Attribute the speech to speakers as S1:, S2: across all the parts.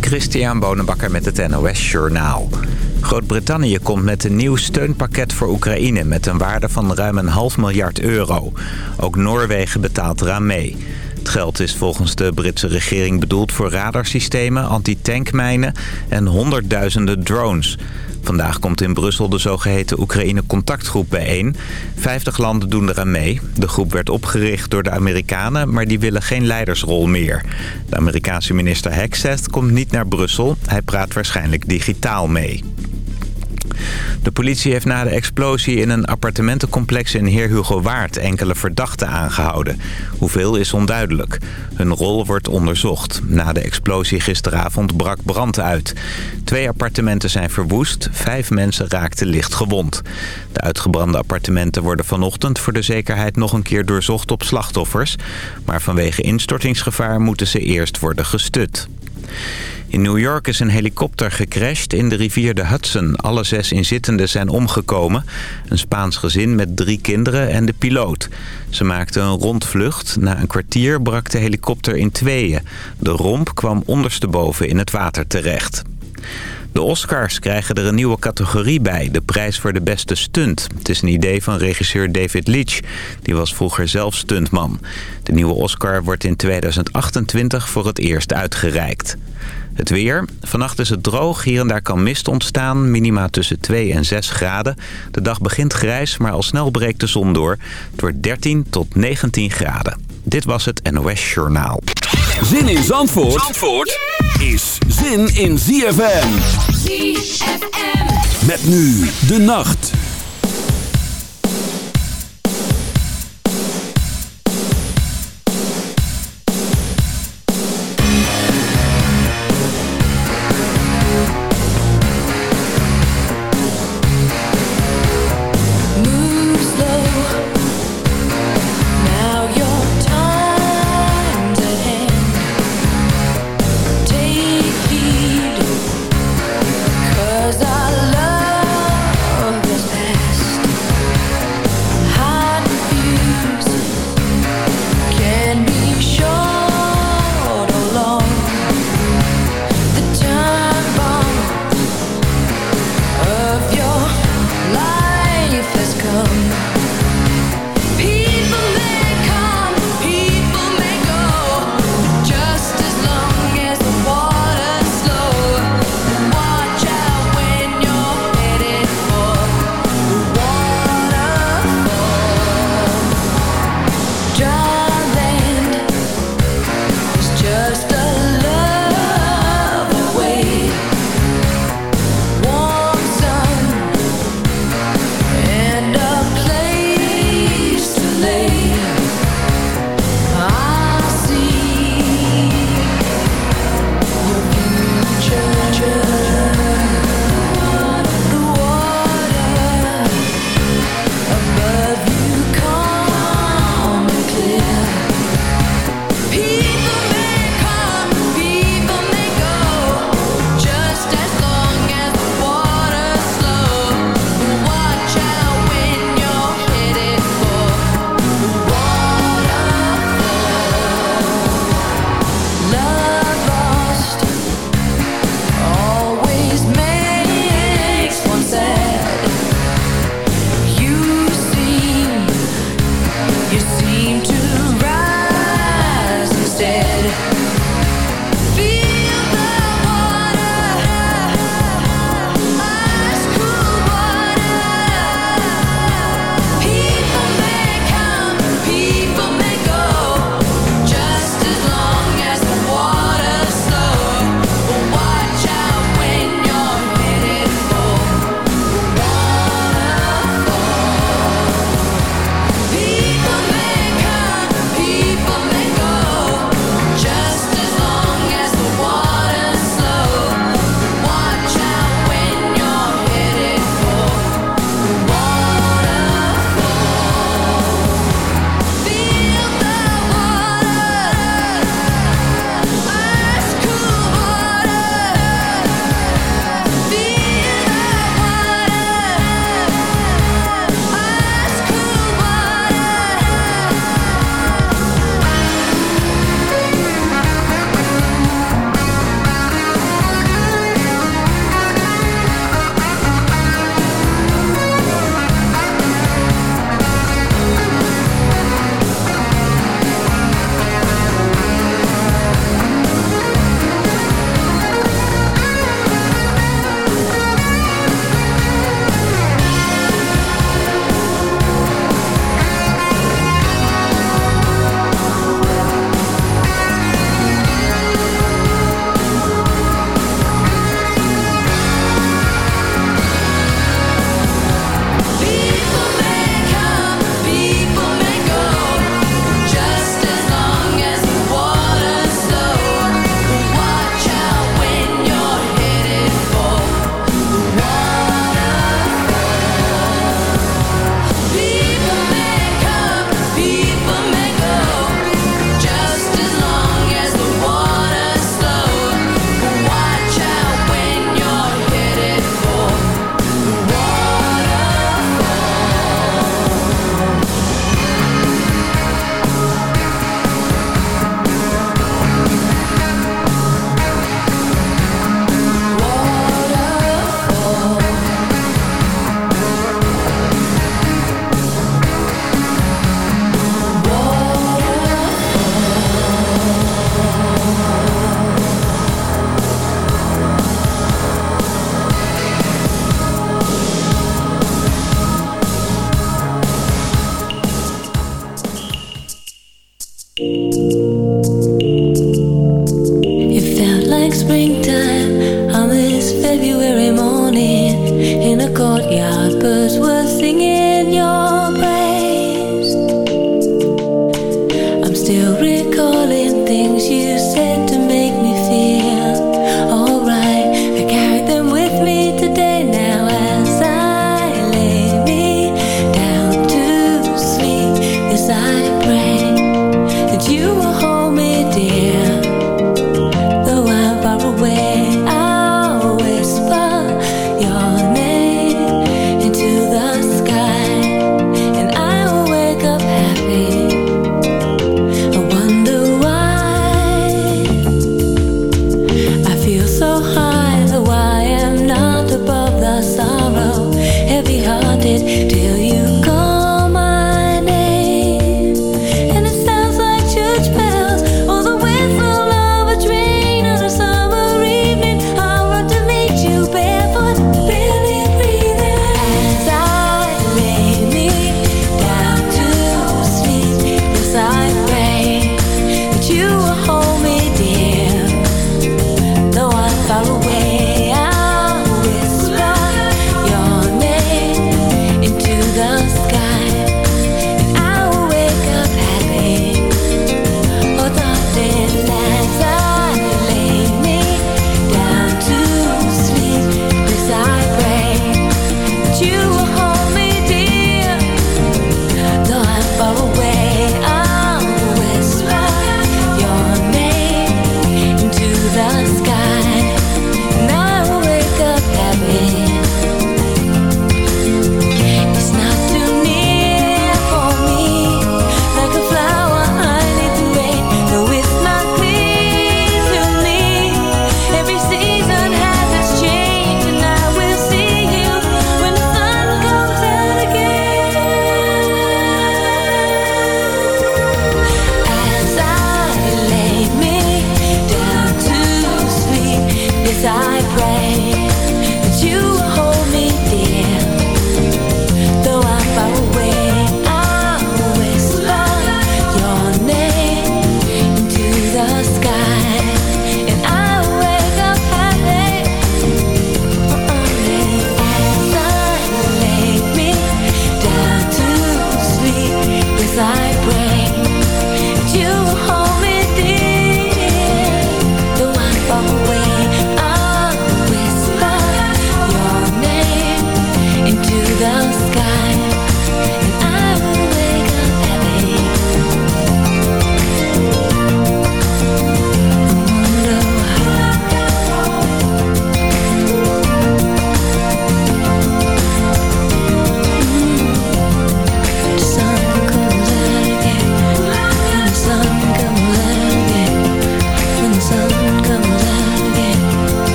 S1: Christian Bonenbakker met het NOS Journaal. Groot-Brittannië komt met een nieuw steunpakket voor Oekraïne... met een waarde van ruim een half miljard euro. Ook Noorwegen betaalt eraan mee. Het geld is volgens de Britse regering bedoeld voor radarsystemen, antitankmijnen en honderdduizenden drones. Vandaag komt in Brussel de zogeheten Oekraïne-contactgroep bijeen. Vijftig landen doen eraan mee. De groep werd opgericht door de Amerikanen, maar die willen geen leidersrol meer. De Amerikaanse minister Hegseth komt niet naar Brussel. Hij praat waarschijnlijk digitaal mee. De politie heeft na de explosie in een appartementencomplex in Heer Hugo Waard enkele verdachten aangehouden. Hoeveel is onduidelijk. Hun rol wordt onderzocht. Na de explosie gisteravond brak brand uit. Twee appartementen zijn verwoest, vijf mensen raakten licht gewond. De uitgebrande appartementen worden vanochtend voor de zekerheid nog een keer doorzocht op slachtoffers. Maar vanwege instortingsgevaar moeten ze eerst worden gestut. In New York is een helikopter gecrashed in de rivier de Hudson. Alle zes inzittenden zijn omgekomen. Een Spaans gezin met drie kinderen en de piloot. Ze maakten een rondvlucht. Na een kwartier brak de helikopter in tweeën. De romp kwam ondersteboven in het water terecht. De Oscars krijgen er een nieuwe categorie bij, de prijs voor de beste stunt. Het is een idee van regisseur David Leitch, die was vroeger zelf stuntman. De nieuwe Oscar wordt in 2028 voor het eerst uitgereikt. Het weer. Vannacht is het droog. Hier en daar kan mist ontstaan. Minima tussen 2 en 6 graden. De dag begint grijs, maar al snel breekt de zon door. Het wordt 13 tot 19 graden. Dit was het NOS Journaal.
S2: Zin in Zandvoort, Zandvoort is zin in ZFM.
S3: ZFM.
S2: Met nu de nacht.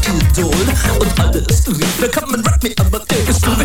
S4: Idol und alles lief. Da kann man Rap me aber der ist. Come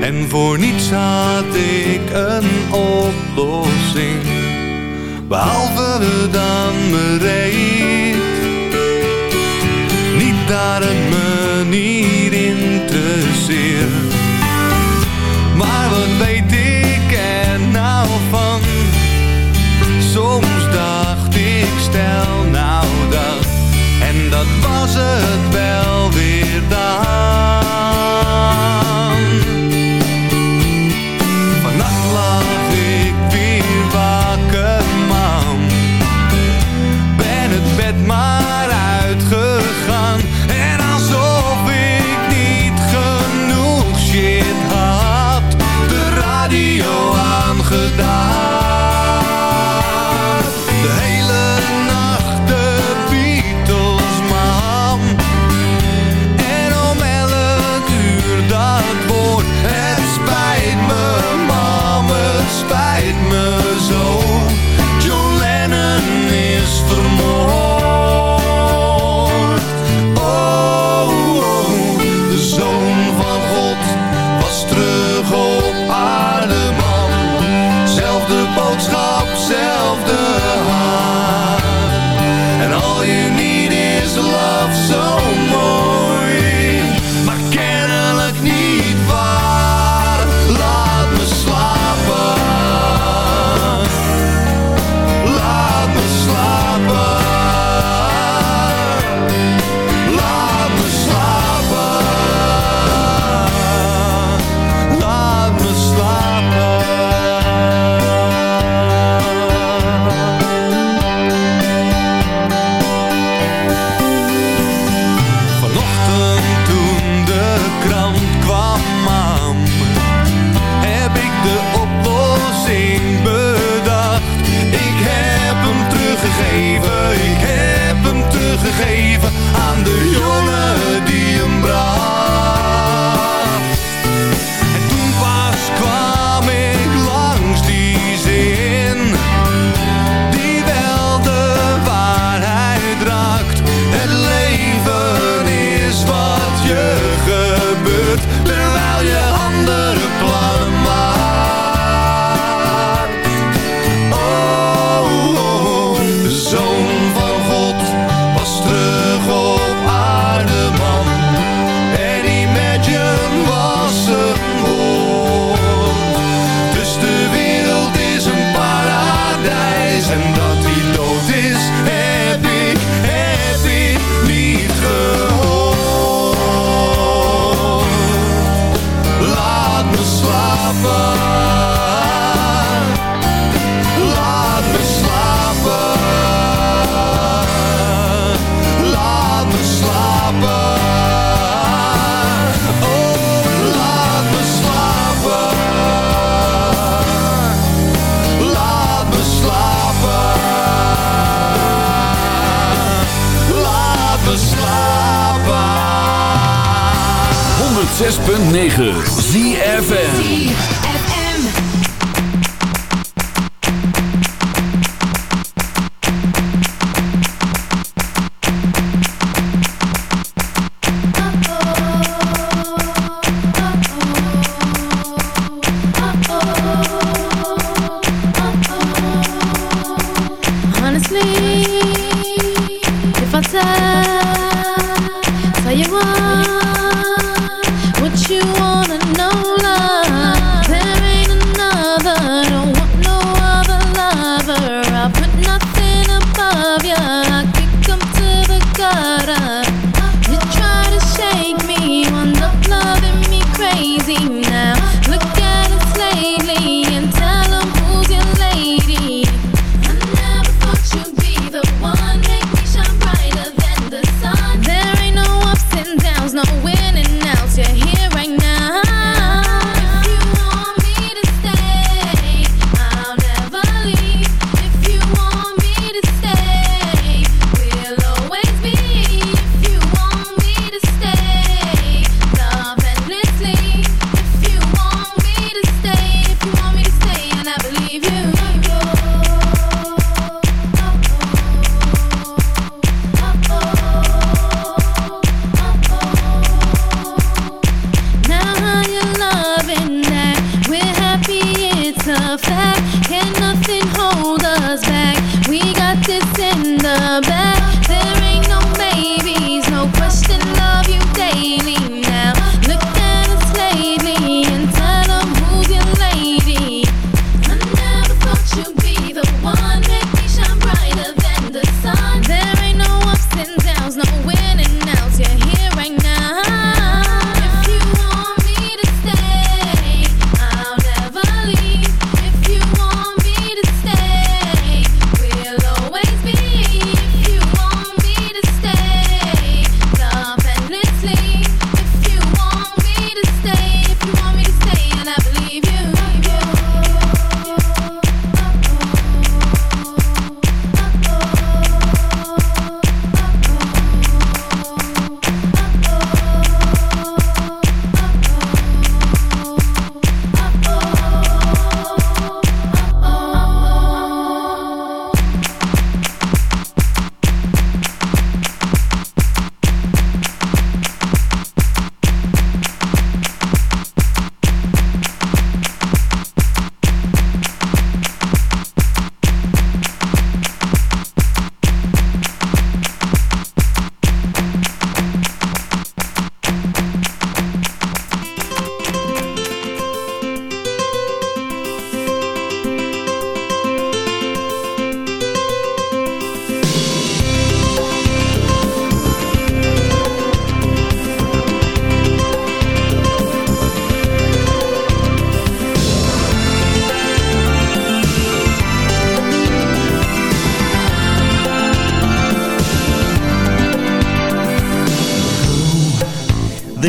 S5: En voor niets had ik een oplossing. Behalve dan bereid. Niet dat het me niet interesseert.
S3: 9.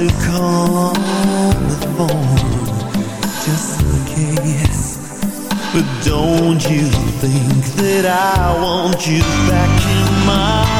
S6: to call the phone just in case. But don't you think that I want you back in my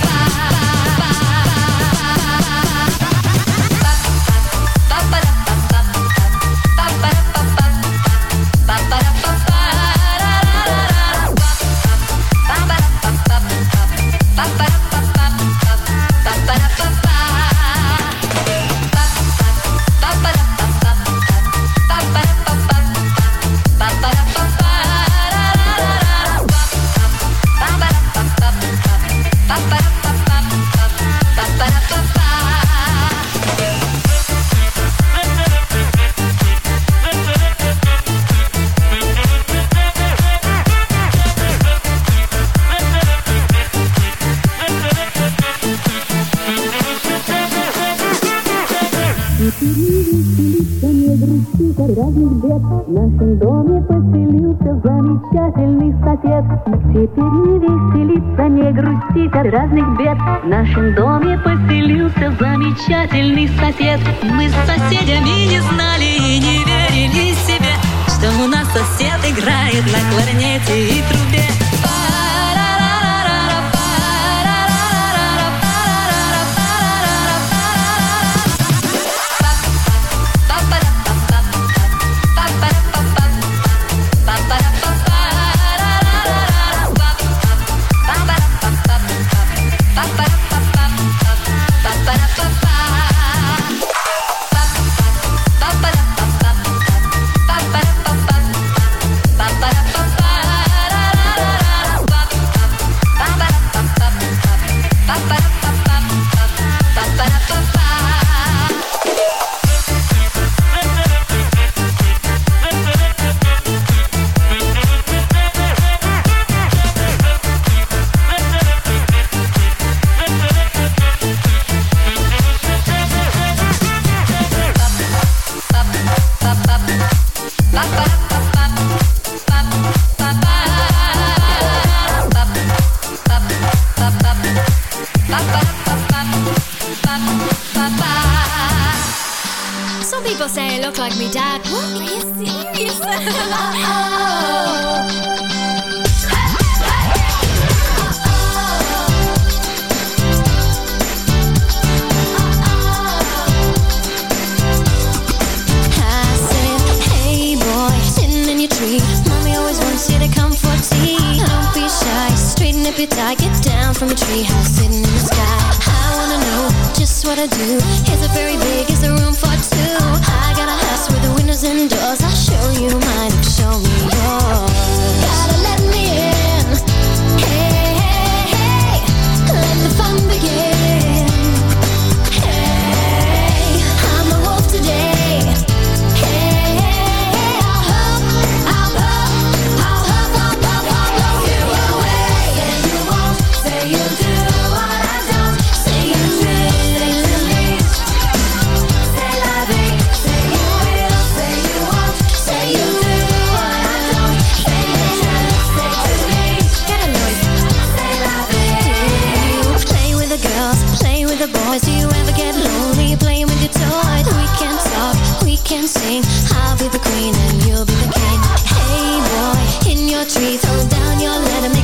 S7: I'll be the queen and you'll be the king. Hey boy, in your tree, throw down your letter.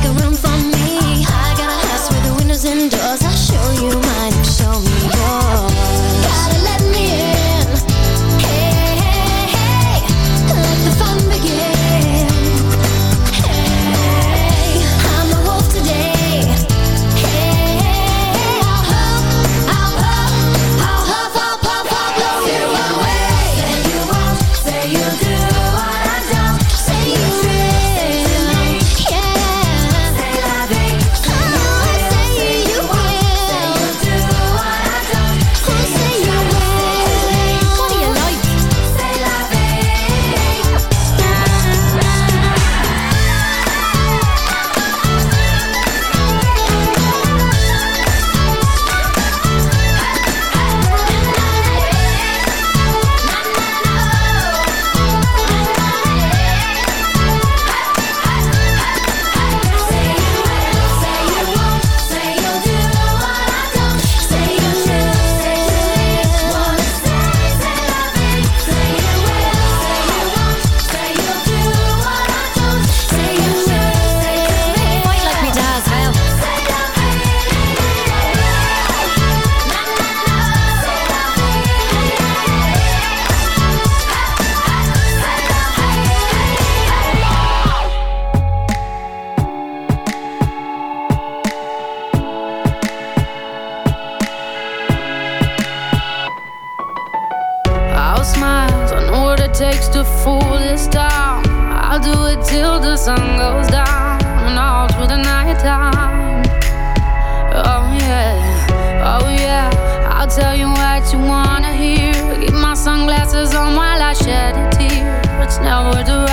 S7: forward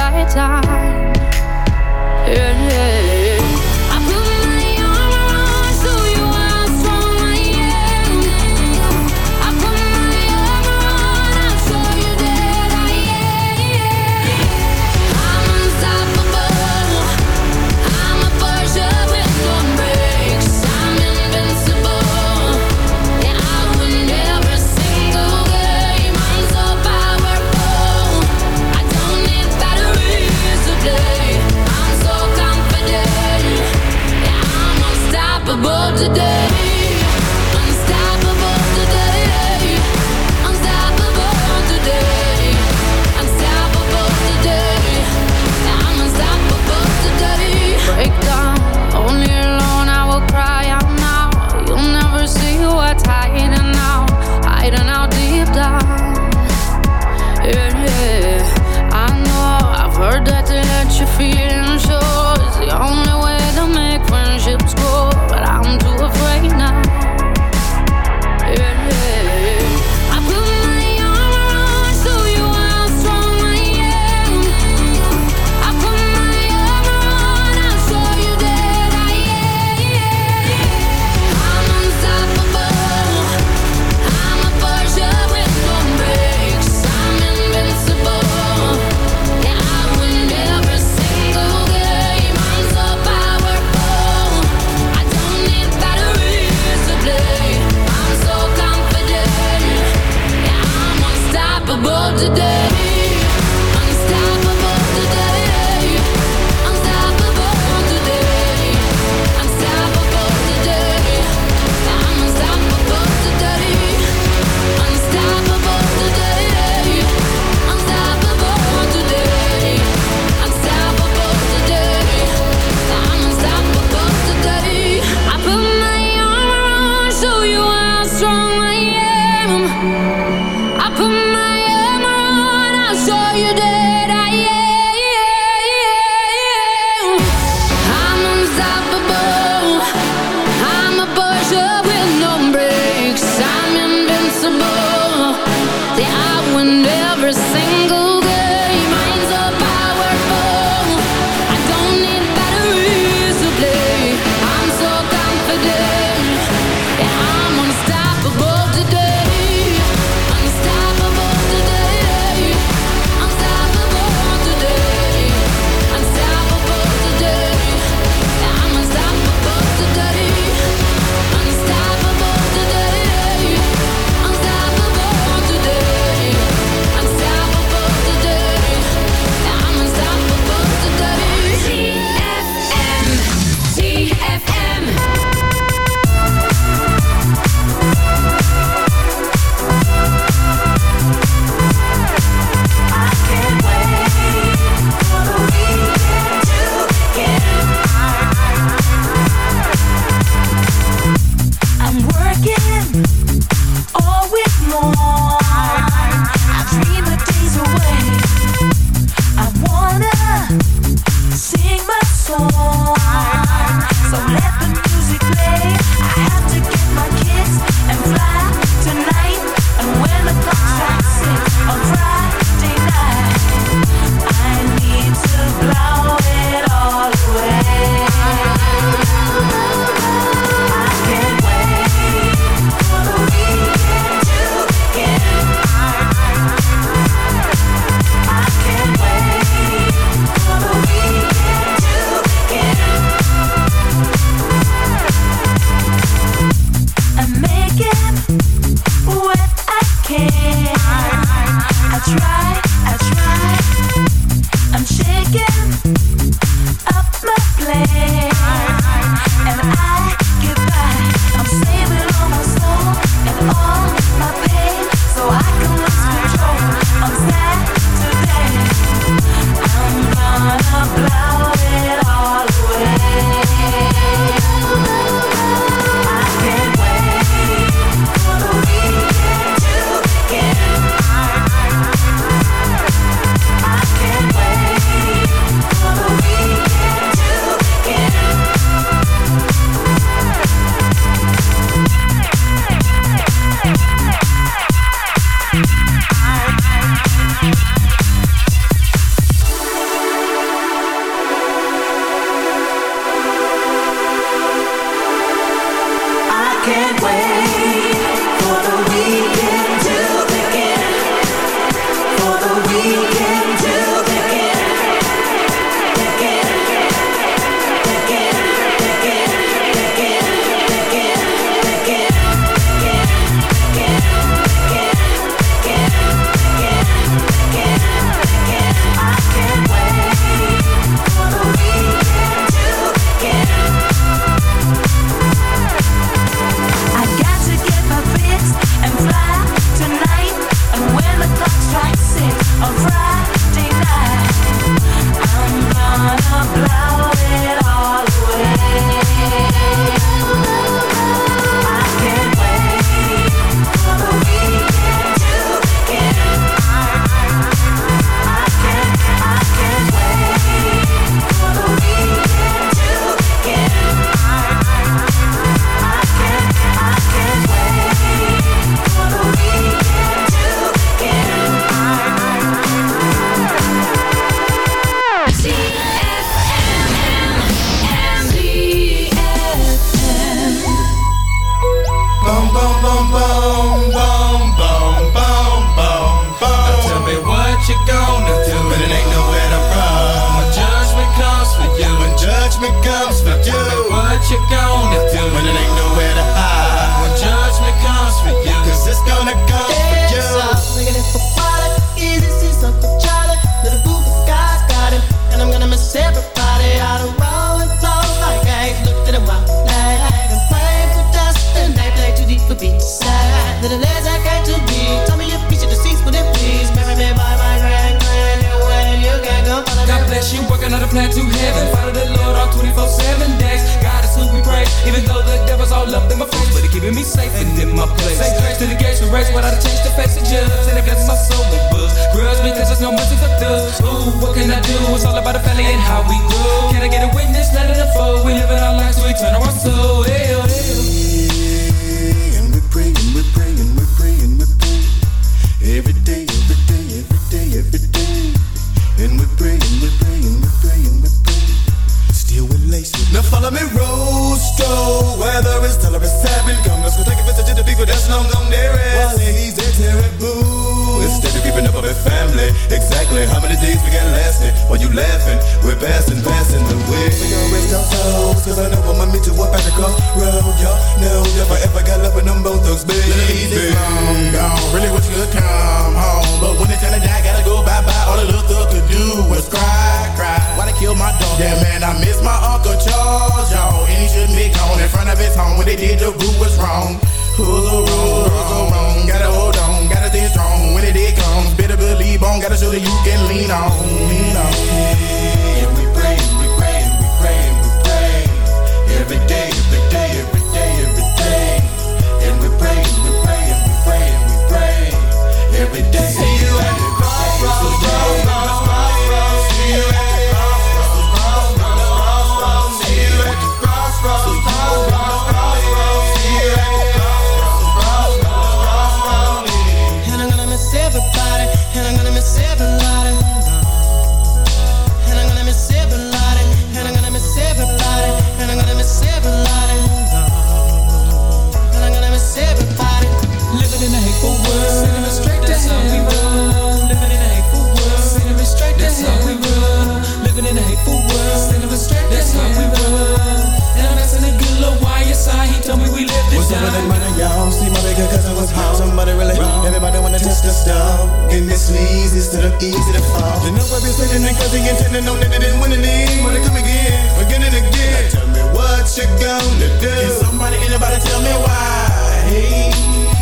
S7: The
S8: number been sitting in cause he intended no that it didn't win the any. Wanna come again, again and again. Now tell me what you gonna do. Can somebody, anybody tell me why? Hey,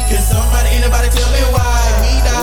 S8: can somebody, anybody tell me why we die?